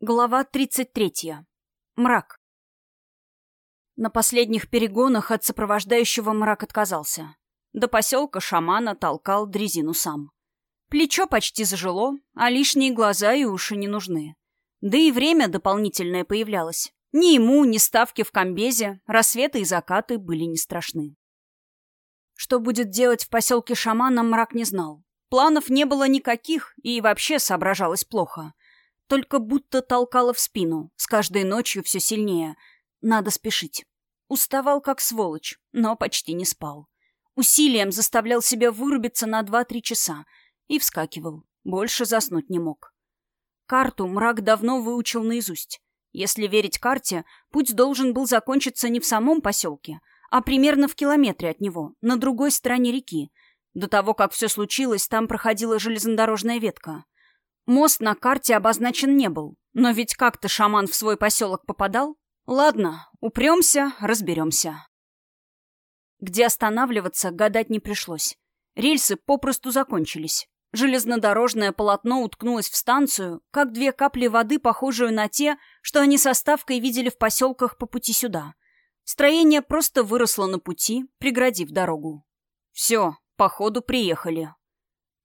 Глава 33. Мрак. На последних перегонах от сопровождающего мрак отказался. До поселка шамана толкал дрезину сам. Плечо почти зажило, а лишние глаза и уши не нужны. Да и время дополнительное появлялось. Ни ему, ни ставки в комбезе, рассветы и закаты были не страшны. Что будет делать в поселке шамана, мрак не знал. Планов не было никаких, и вообще соображалось плохо — только будто толкала в спину, с каждой ночью все сильнее. Надо спешить. Уставал как сволочь, но почти не спал. Усилием заставлял себя вырубиться на два-три часа и вскакивал. Больше заснуть не мог. Карту мрак давно выучил наизусть. Если верить карте, путь должен был закончиться не в самом поселке, а примерно в километре от него, на другой стороне реки. До того, как все случилось, там проходила железнодорожная ветка. Мост на карте обозначен не был, но ведь как-то шаман в свой поселок попадал. Ладно, упремся, разберемся. Где останавливаться, гадать не пришлось. Рельсы попросту закончились. Железнодорожное полотно уткнулось в станцию, как две капли воды, похожую на те, что они со Ставкой видели в поселках по пути сюда. Строение просто выросло на пути, преградив дорогу. Все, походу приехали.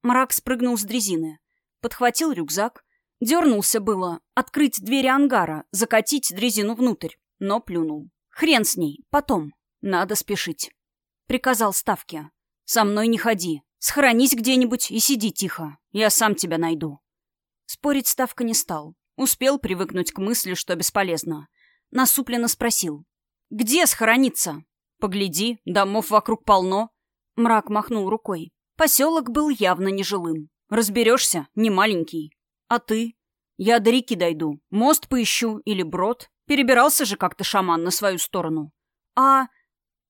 Мрак спрыгнул с дрезины подхватил рюкзак, дернулся было открыть двери ангара, закатить дрезину внутрь, но плюнул. Хрен с ней, потом. Надо спешить. Приказал Ставке. «Со мной не ходи. Схоронись где-нибудь и сиди тихо. Я сам тебя найду». Спорить Ставка не стал. Успел привыкнуть к мысли, что бесполезно. Насупленно спросил. «Где схорониться?» «Погляди, домов вокруг полно». Мрак махнул рукой. Поселок был явно нежилым. Разберешься, не маленький. А ты? Я до реки дойду, мост поищу или брод. Перебирался же как-то шаман на свою сторону. А...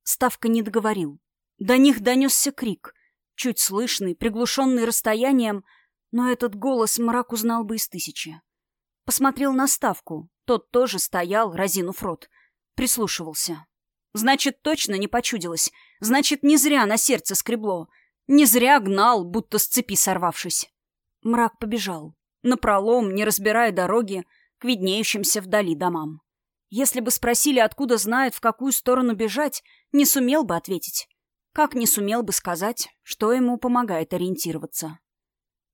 Ставка не договорил. До них донесся крик, чуть слышный, приглушенный расстоянием, но этот голос мрак узнал бы из тысячи. Посмотрел на Ставку. Тот тоже стоял, разинув рот. Прислушивался. Значит, точно не почудилось. Значит, не зря на сердце скребло. Не зря гнал, будто с цепи сорвавшись. Мрак побежал. Напролом, не разбирая дороги, к виднеющимся вдали домам. Если бы спросили, откуда знает, в какую сторону бежать, не сумел бы ответить. Как не сумел бы сказать, что ему помогает ориентироваться.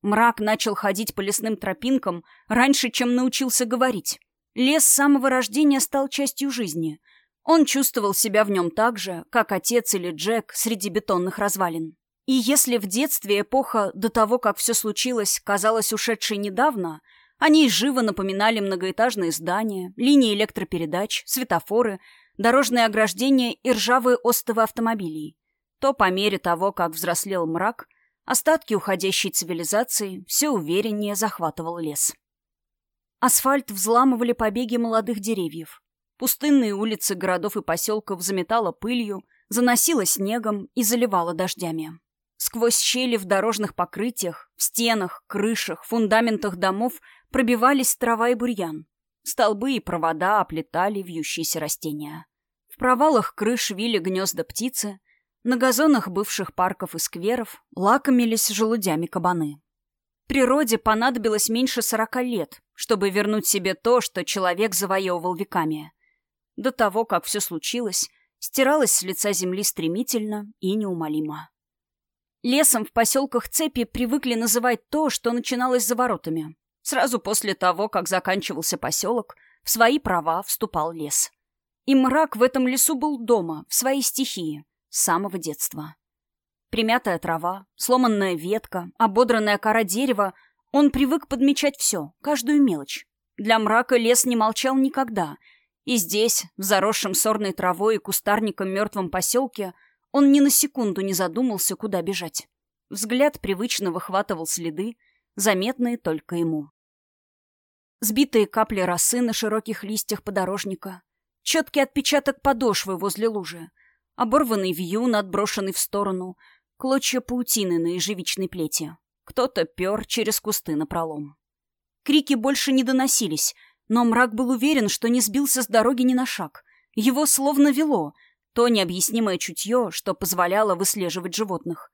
Мрак начал ходить по лесным тропинкам раньше, чем научился говорить. Лес с самого рождения стал частью жизни. Он чувствовал себя в нем так же, как отец или Джек среди бетонных развалин. И если в детстве эпоха до того, как все случилось, казалась ушедшей недавно, они живо напоминали многоэтажные здания, линии электропередач, светофоры, дорожные ограждения и ржавые остовы автомобилей, то по мере того, как взрослел мрак, остатки уходящей цивилизации все увереннее захватывал лес. Асфальт взламывали побеги молодых деревьев. Пустынные улицы городов и поселков заметало пылью, заносило снегом и заливало дождями. Сквозь щели в дорожных покрытиях, в стенах, крышах, фундаментах домов пробивались трава и бурьян. Столбы и провода оплетали вьющиеся растения. В провалах крыш вили гнезда птицы, на газонах бывших парков и скверов лакомились желудями кабаны. Природе понадобилось меньше сорока лет, чтобы вернуть себе то, что человек завоевывал веками. До того, как все случилось, стиралось с лица земли стремительно и неумолимо. Лесом в поселках Цепи привыкли называть то, что начиналось за воротами. Сразу после того, как заканчивался поселок, в свои права вступал лес. И мрак в этом лесу был дома, в своей стихии, с самого детства. Примятая трава, сломанная ветка, ободранная кора дерева, он привык подмечать все, каждую мелочь. Для мрака лес не молчал никогда, и здесь, в заросшем сорной травой и кустарником мертвом поселке, он ни на секунду не задумался, куда бежать. Взгляд привычно выхватывал следы, заметные только ему. Сбитые капли росы на широких листьях подорожника, четкий отпечаток подошвы возле лужи, оборванный вьюн, отброшенный в сторону, клочья паутины на ежевичной плете. Кто-то пер через кусты напролом. Крики больше не доносились, но мрак был уверен, что не сбился с дороги ни на шаг. Его словно вело — то необъяснимое чутье, что позволяло выслеживать животных.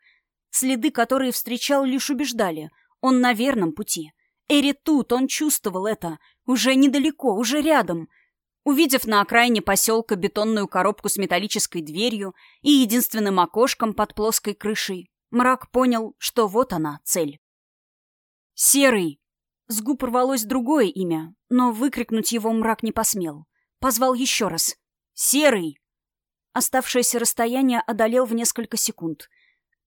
Следы, которые встречал, лишь убеждали. Он на верном пути. Эри тут, он чувствовал это. Уже недалеко, уже рядом. Увидев на окраине поселка бетонную коробку с металлической дверью и единственным окошком под плоской крышей, мрак понял, что вот она, цель. «Серый!» С губ рвалось другое имя, но выкрикнуть его мрак не посмел. Позвал еще раз. «Серый!» Оставшееся расстояние одолел в несколько секунд.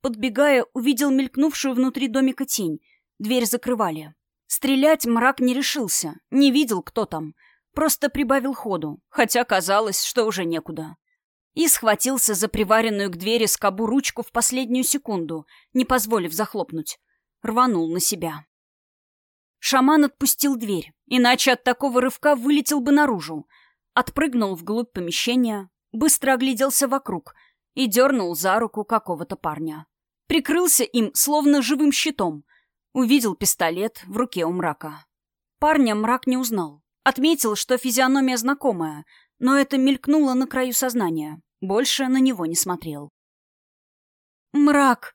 Подбегая, увидел мелькнувшую внутри домика тень. Дверь закрывали. Стрелять мрак не решился, не видел, кто там. Просто прибавил ходу, хотя казалось, что уже некуда. И схватился за приваренную к двери скобу ручку в последнюю секунду, не позволив захлопнуть. Рванул на себя. Шаман отпустил дверь, иначе от такого рывка вылетел бы наружу. Отпрыгнул вглубь помещения, быстро огляделся вокруг и дернул за руку какого-то парня. Прикрылся им, словно живым щитом. Увидел пистолет в руке у мрака. Парня мрак не узнал. Отметил, что физиономия знакомая, но это мелькнуло на краю сознания. Больше на него не смотрел. «Мрак!»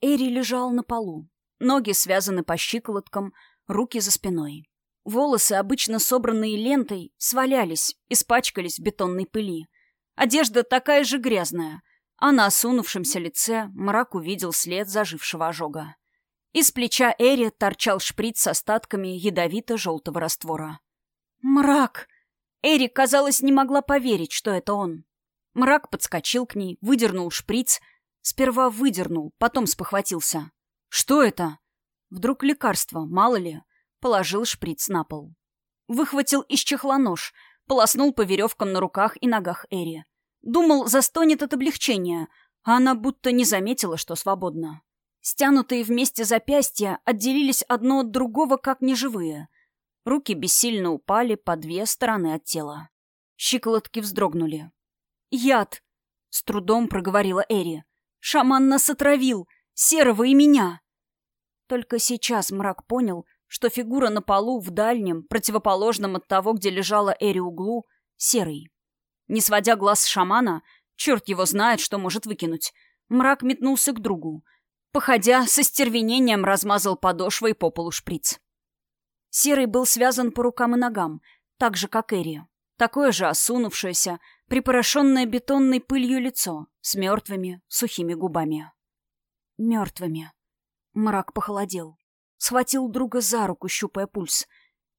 Эри лежал на полу. Ноги связаны по щиколоткам, руки за спиной. Волосы, обычно собранные лентой, свалялись, испачкались в бетонной пыли. Одежда такая же грязная, а на осунувшемся лице мрак увидел след зажившего ожога. Из плеча Эри торчал шприц с остатками ядовито-желтого раствора. «Мрак!» Эри, казалось, не могла поверить, что это он. Мрак подскочил к ней, выдернул шприц. Сперва выдернул, потом спохватился. «Что это?» Вдруг лекарство, мало ли. Положил шприц на пол. Выхватил из чехла нож, полоснул по веревкам на руках и ногах Эри. Думал, застонет от облегчения, а она будто не заметила, что свободна. Стянутые вместе запястья отделились одно от другого, как неживые. Руки бессильно упали по две стороны от тела. Щиколотки вздрогнули. «Яд!» — с трудом проговорила Эри. «Шаман нас отравил! Серого и меня!» Только сейчас мрак понял, что фигура на полу в дальнем, противоположном от того, где лежала Эри углу, серый. Не сводя глаз с шамана, черт его знает, что может выкинуть, мрак метнулся к другу. Походя, со стервенением размазал подошвой по полу шприц. Серый был связан по рукам и ногам, так же, как Эри. Такое же осунувшееся, припорошенное бетонной пылью лицо, с мертвыми, сухими губами. Мертвыми. Мрак похолодел. Схватил друга за руку, щупая пульс.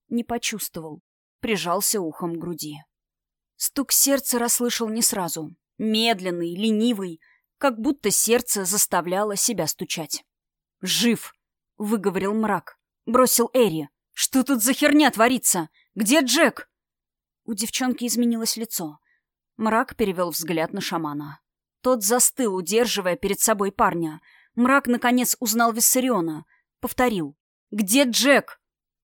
Не почувствовал. Прижался ухом к груди. Стук сердца расслышал не сразу. Медленный, ленивый, как будто сердце заставляло себя стучать. «Жив!» — выговорил мрак. Бросил Эри. «Что тут за херня творится? Где Джек?» У девчонки изменилось лицо. Мрак перевел взгляд на шамана. Тот застыл, удерживая перед собой парня. Мрак, наконец, узнал Виссариона. Повторил. «Где Джек?»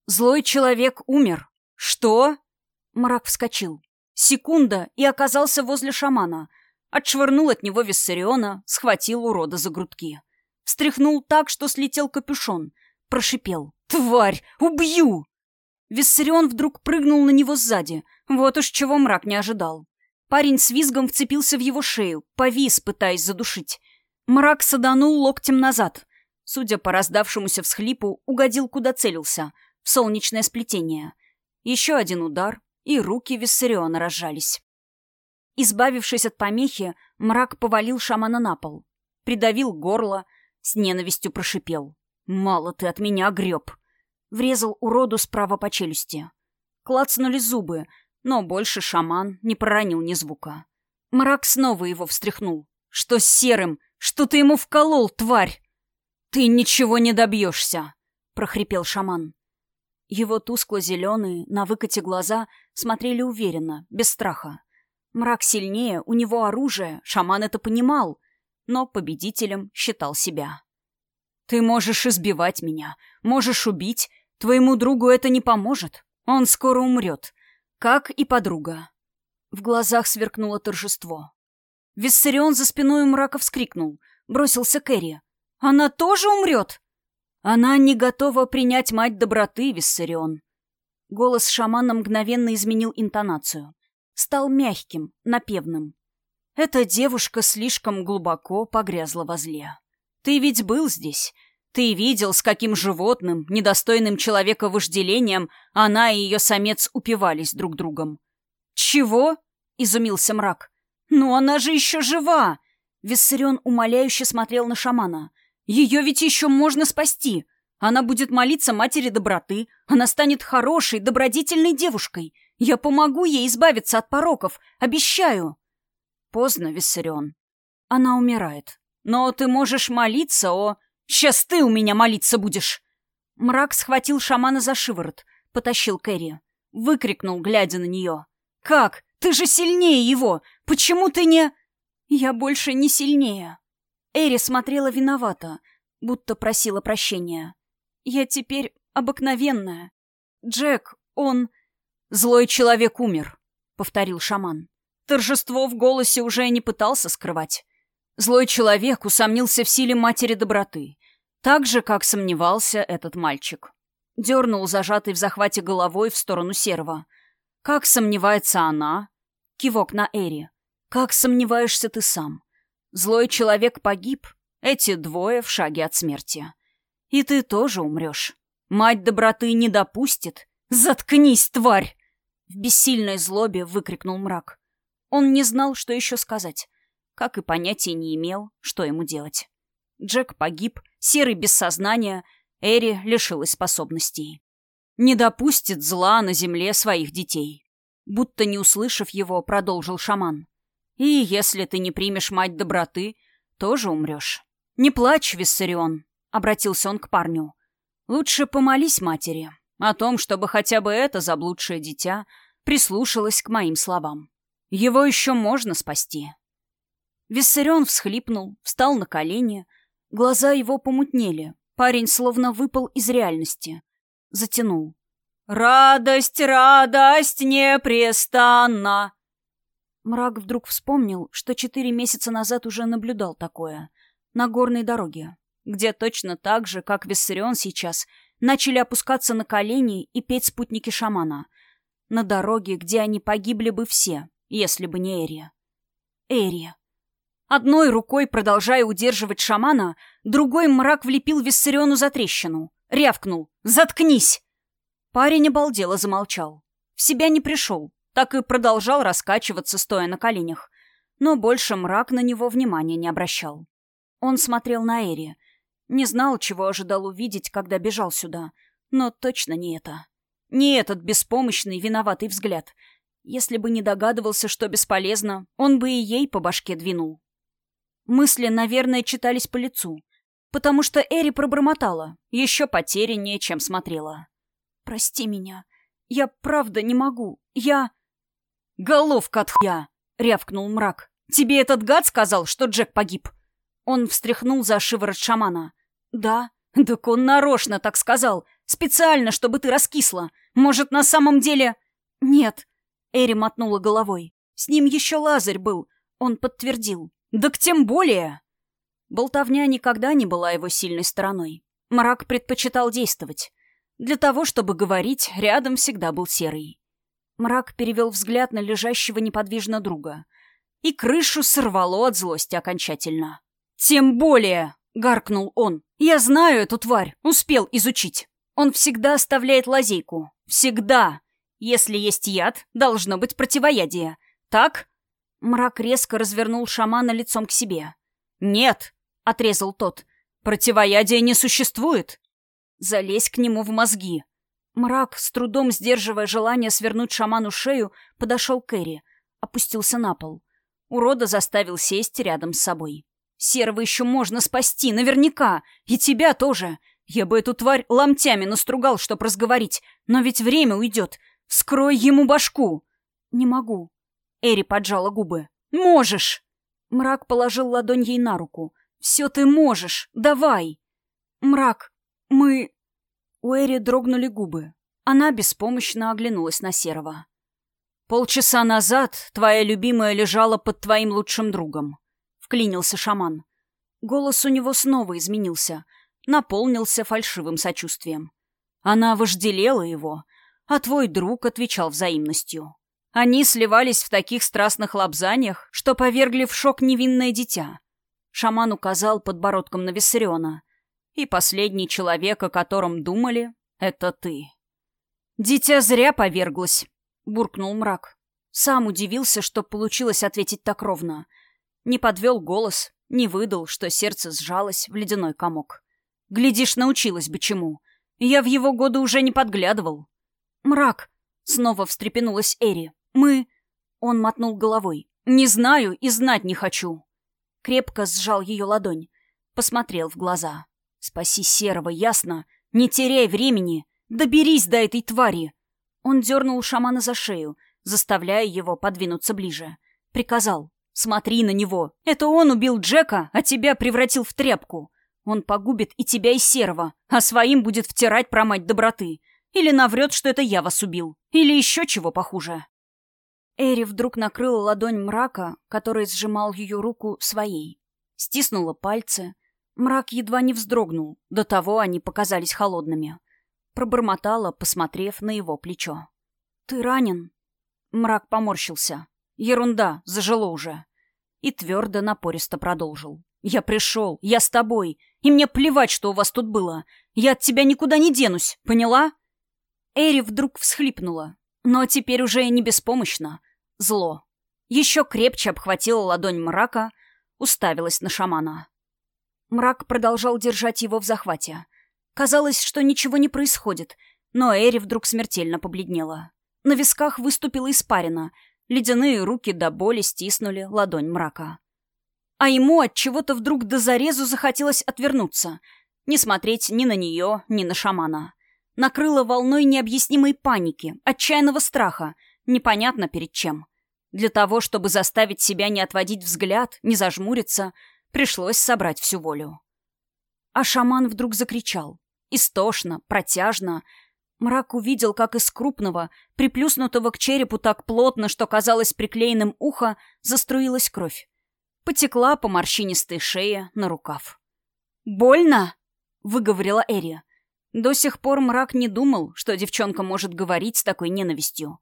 «Злой человек умер». «Что?» Мрак вскочил. Секунда, и оказался возле шамана. Отшвырнул от него Виссариона, схватил урода за грудки. Встряхнул так, что слетел капюшон. Прошипел. «Тварь! Убью!» Виссарион вдруг прыгнул на него сзади. Вот уж чего мрак не ожидал. Парень с визгом вцепился в его шею, повис, пытаясь задушить. Мрак саданул локтем назад. Судя по раздавшемуся всхлипу, угодил куда целился, в солнечное сплетение. Еще один удар, и руки Виссариона разжались. Избавившись от помехи, мрак повалил шамана на пол. Придавил горло, с ненавистью прошипел. «Мало ты от меня греб!» Врезал уроду справа по челюсти. Клацнули зубы, но больше шаман не проронил ни звука. Мрак снова его встряхнул. «Что с серым? Что ты ему вколол, тварь?» «Ты ничего не добьешься!» — прохрипел шаман. Его тускло-зеленые, на выкате глаза смотрели уверенно, без страха. Мрак сильнее, у него оружие, шаман это понимал, но победителем считал себя. «Ты можешь избивать меня, можешь убить, твоему другу это не поможет, он скоро умрет, как и подруга». В глазах сверкнуло торжество. Виссарион за спиной мрака вскрикнул, бросился к. Она тоже умрет? Она не готова принять мать доброты, Виссарион. Голос шамана мгновенно изменил интонацию. Стал мягким, напевным. Эта девушка слишком глубоко погрязла во зле. Ты ведь был здесь. Ты видел, с каким животным, недостойным человека вожделением, она и ее самец упивались друг другом. «Чего?» — изумился мрак. «Ну она же еще жива!» Виссарион умоляюще смотрел на шамана. «Ее ведь еще можно спасти! Она будет молиться матери доброты, она станет хорошей, добродетельной девушкой. Я помогу ей избавиться от пороков, обещаю!» Поздно, Виссарион. Она умирает. Но ты можешь молиться о... Сейчас ты у меня молиться будешь!» Мрак схватил шамана за шиворот, потащил Кэрри. Выкрикнул, глядя на нее. «Как? Ты же сильнее его! Почему ты не...» «Я больше не сильнее». Эри смотрела виновата, будто просила прощения. «Я теперь обыкновенная. Джек, он...» «Злой человек умер», — повторил шаман. Торжество в голосе уже не пытался скрывать. Злой человек усомнился в силе матери доброты, так же, как сомневался этот мальчик. Дернул зажатый в захвате головой в сторону серого. Как сомневается она? Кивок на Эри. Как сомневаешься ты сам? Злой человек погиб, эти двое в шаге от смерти. И ты тоже умрешь. Мать доброты не допустит. Заткнись, тварь! В бессильной злобе выкрикнул мрак. Он не знал, что еще сказать как и понятия не имел, что ему делать. Джек погиб, Серый без сознания, Эри лишилась способностей. Не допустит зла на земле своих детей. Будто не услышав его, продолжил шаман. И если ты не примешь мать доброты, тоже умрешь. Не плачь, Виссарион, обратился он к парню. Лучше помолись матери о том, чтобы хотя бы это заблудшее дитя прислушалось к моим словам. Его еще можно спасти. Виссарион всхлипнул, встал на колени. Глаза его помутнели. Парень словно выпал из реальности. Затянул. «Радость, радость непрестанна!» Мрак вдруг вспомнил, что четыре месяца назад уже наблюдал такое. На горной дороге, где точно так же, как Виссарион сейчас, начали опускаться на колени и петь спутники шамана. На дороге, где они погибли бы все, если бы не Эрия. Эрия. Одной рукой, продолжая удерживать шамана, другой мрак влепил Виссариону за трещину. Рявкнул. «Заткнись!» Парень обалдело замолчал. В себя не пришел, так и продолжал раскачиваться, стоя на коленях. Но больше мрак на него внимания не обращал. Он смотрел на Эри. Не знал, чего ожидал увидеть, когда бежал сюда. Но точно не это. Не этот беспомощный, виноватый взгляд. Если бы не догадывался, что бесполезно, он бы и ей по башке двинул. Мысли, наверное, читались по лицу. Потому что Эри пробормотала, еще потеряннее, чем смотрела. «Прости меня. Я правда не могу. Я...» «Головка от хуя!» — рявкнул мрак. «Тебе этот гад сказал, что Джек погиб?» Он встряхнул за шиворот шамана. «Да. Так он нарочно так сказал. Специально, чтобы ты раскисла. Может, на самом деле...» «Нет». Эри мотнула головой. «С ним еще Лазарь был. Он подтвердил. «Так тем более!» Болтовня никогда не была его сильной стороной. Мрак предпочитал действовать. Для того, чтобы говорить, рядом всегда был серый. Мрак перевел взгляд на лежащего неподвижно друга. И крышу сорвало от злости окончательно. «Тем более!» — гаркнул он. «Я знаю эту тварь, успел изучить. Он всегда оставляет лазейку. Всегда. Если есть яд, должно быть противоядие. Так?» Мрак резко развернул шамана лицом к себе. «Нет!» — отрезал тот. «Противоядия не существует!» «Залезь к нему в мозги!» Мрак, с трудом сдерживая желание свернуть шаману шею, подошел к Эри, опустился на пол. Урода заставил сесть рядом с собой. «Серого еще можно спасти, наверняка! И тебя тоже! Я бы эту тварь ломтями настругал, чтоб разговорить, но ведь время уйдет! Скрой ему башку!» «Не могу», Эри поджала губы. «Можешь!» Мрак положил ладонь ей на руку. «Все ты можешь! Давай!» «Мрак, мы...» У Эри дрогнули губы. Она беспомощно оглянулась на Серого. «Полчаса назад твоя любимая лежала под твоим лучшим другом», — вклинился шаман. Голос у него снова изменился, наполнился фальшивым сочувствием. Она вожделела его, а твой друг отвечал взаимностью. Они сливались в таких страстных лапзаниях, что повергли в шок невинное дитя. Шаман указал подбородком на Виссариона. И последний человек, о котором думали, — это ты. «Дитя зря поверглась», — буркнул мрак. Сам удивился, что получилось ответить так ровно. Не подвел голос, не выдал, что сердце сжалось в ледяной комок. Глядишь, научилась бы чему. Я в его годы уже не подглядывал. «Мрак!» — снова встрепенулась Эри. «Мы...» — он мотнул головой. «Не знаю и знать не хочу». Крепко сжал ее ладонь. Посмотрел в глаза. «Спаси Серого, ясно? Не теряй времени! Доберись до этой твари!» Он дернул шамана за шею, заставляя его подвинуться ближе. Приказал. «Смотри на него! Это он убил Джека, а тебя превратил в тряпку. Он погубит и тебя, и Серого, а своим будет втирать про мать доброты. Или наврет, что это я вас убил. Или еще чего похуже». Эри вдруг накрыла ладонь мрака, который сжимал ее руку своей. Стиснула пальцы. Мрак едва не вздрогнул, до того они показались холодными. Пробормотала, посмотрев на его плечо. «Ты ранен?» Мрак поморщился. «Ерунда, зажило уже». И твердо, напористо продолжил. «Я пришел, я с тобой, и мне плевать, что у вас тут было. Я от тебя никуда не денусь, поняла?» Эри вдруг всхлипнула, но теперь уже не беспомощно. Зло. Еще крепче обхватила ладонь мрака, уставилась на шамана. Мрак продолжал держать его в захвате. Казалось, что ничего не происходит, но Эри вдруг смертельно побледнела. На висках выступила испарина. Ледяные руки до боли стиснули ладонь мрака. А ему от чего-то вдруг до зарезу захотелось отвернуться, не смотреть ни на нее, ни на шамана. Накрыло волной необъяснимой паники, отчаянного страха, непонятно перед чем. Для того, чтобы заставить себя не отводить взгляд, не зажмуриться, пришлось собрать всю волю. А шаман вдруг закричал. Истошно, протяжно, Мрак увидел, как из крупного, приплюснутого к черепу так плотно, что казалось приклеенным ухо, заструилась кровь. Потекла по морщинистой шее на рукав. «Больно?» — выговорила Эри. До сих пор мрак не думал, что девчонка может говорить с такой ненавистью.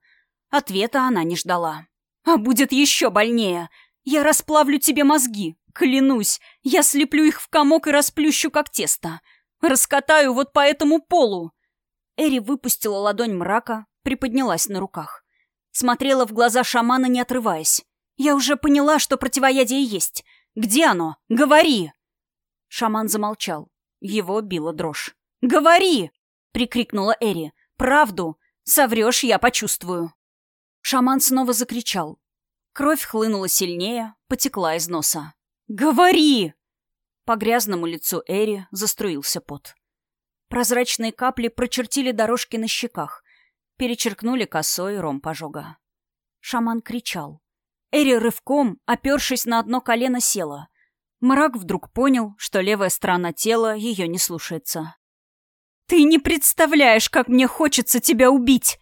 Ответа она не ждала. «А будет еще больнее! Я расплавлю тебе мозги! Клянусь! Я слеплю их в комок и расплющу, как тесто! Раскатаю вот по этому полу!» Эри выпустила ладонь мрака, приподнялась на руках. Смотрела в глаза шамана, не отрываясь. «Я уже поняла, что противоядие есть. Где оно? Говори!» Шаман замолчал. Его била дрожь. «Говори!» — прикрикнула Эри. «Правду! Соврешь, я почувствую!» Шаман снова закричал. Кровь хлынула сильнее, потекла из носа. «Говори!» По грязному лицу Эри заструился пот. Прозрачные капли прочертили дорожки на щеках, перечеркнули косой ром пожога. Шаман кричал. Эри рывком, опершись на одно колено, села. Мрак вдруг понял, что левая сторона тела ее не слушается. «Ты не представляешь, как мне хочется тебя убить!»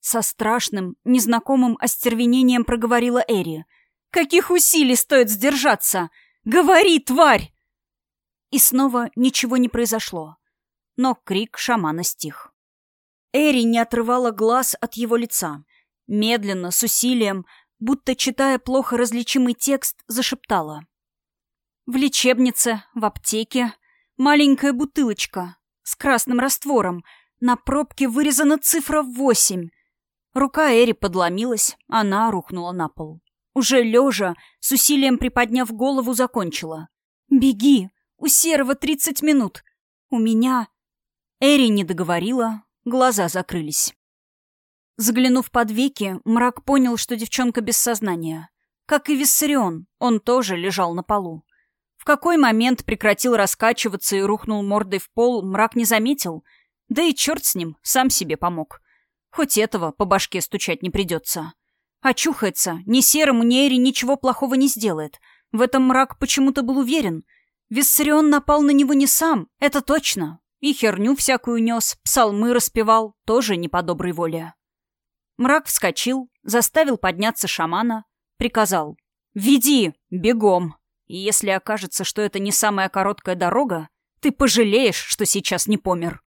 Со страшным, незнакомым остервенением проговорила Эри. «Каких усилий стоит сдержаться? Говори, тварь!» И снова ничего не произошло но крик шамана стих. Эри не отрывала глаз от его лица. Медленно, с усилием, будто читая плохо различимый текст, зашептала. В лечебнице, в аптеке, маленькая бутылочка с красным раствором. На пробке вырезана цифра восемь. Рука Эри подломилась, она рухнула на пол. Уже лежа, с усилием приподняв голову, закончила. «Беги! У Серого тридцать минут! У меня Эри не договорила, глаза закрылись. Заглянув под веки, мрак понял, что девчонка без сознания. Как и Виссарион, он тоже лежал на полу. В какой момент прекратил раскачиваться и рухнул мордой в пол, мрак не заметил. Да и черт с ним, сам себе помог. Хоть этого по башке стучать не придется. Очухается, ни серому, ни Эри ничего плохого не сделает. В этом мрак почему-то был уверен. Виссарион напал на него не сам, это точно. И херню всякую нес, псалмы распевал, тоже не по доброй воле. Мрак вскочил, заставил подняться шамана, приказал «Веди, бегом! И если окажется, что это не самая короткая дорога, ты пожалеешь, что сейчас не помер».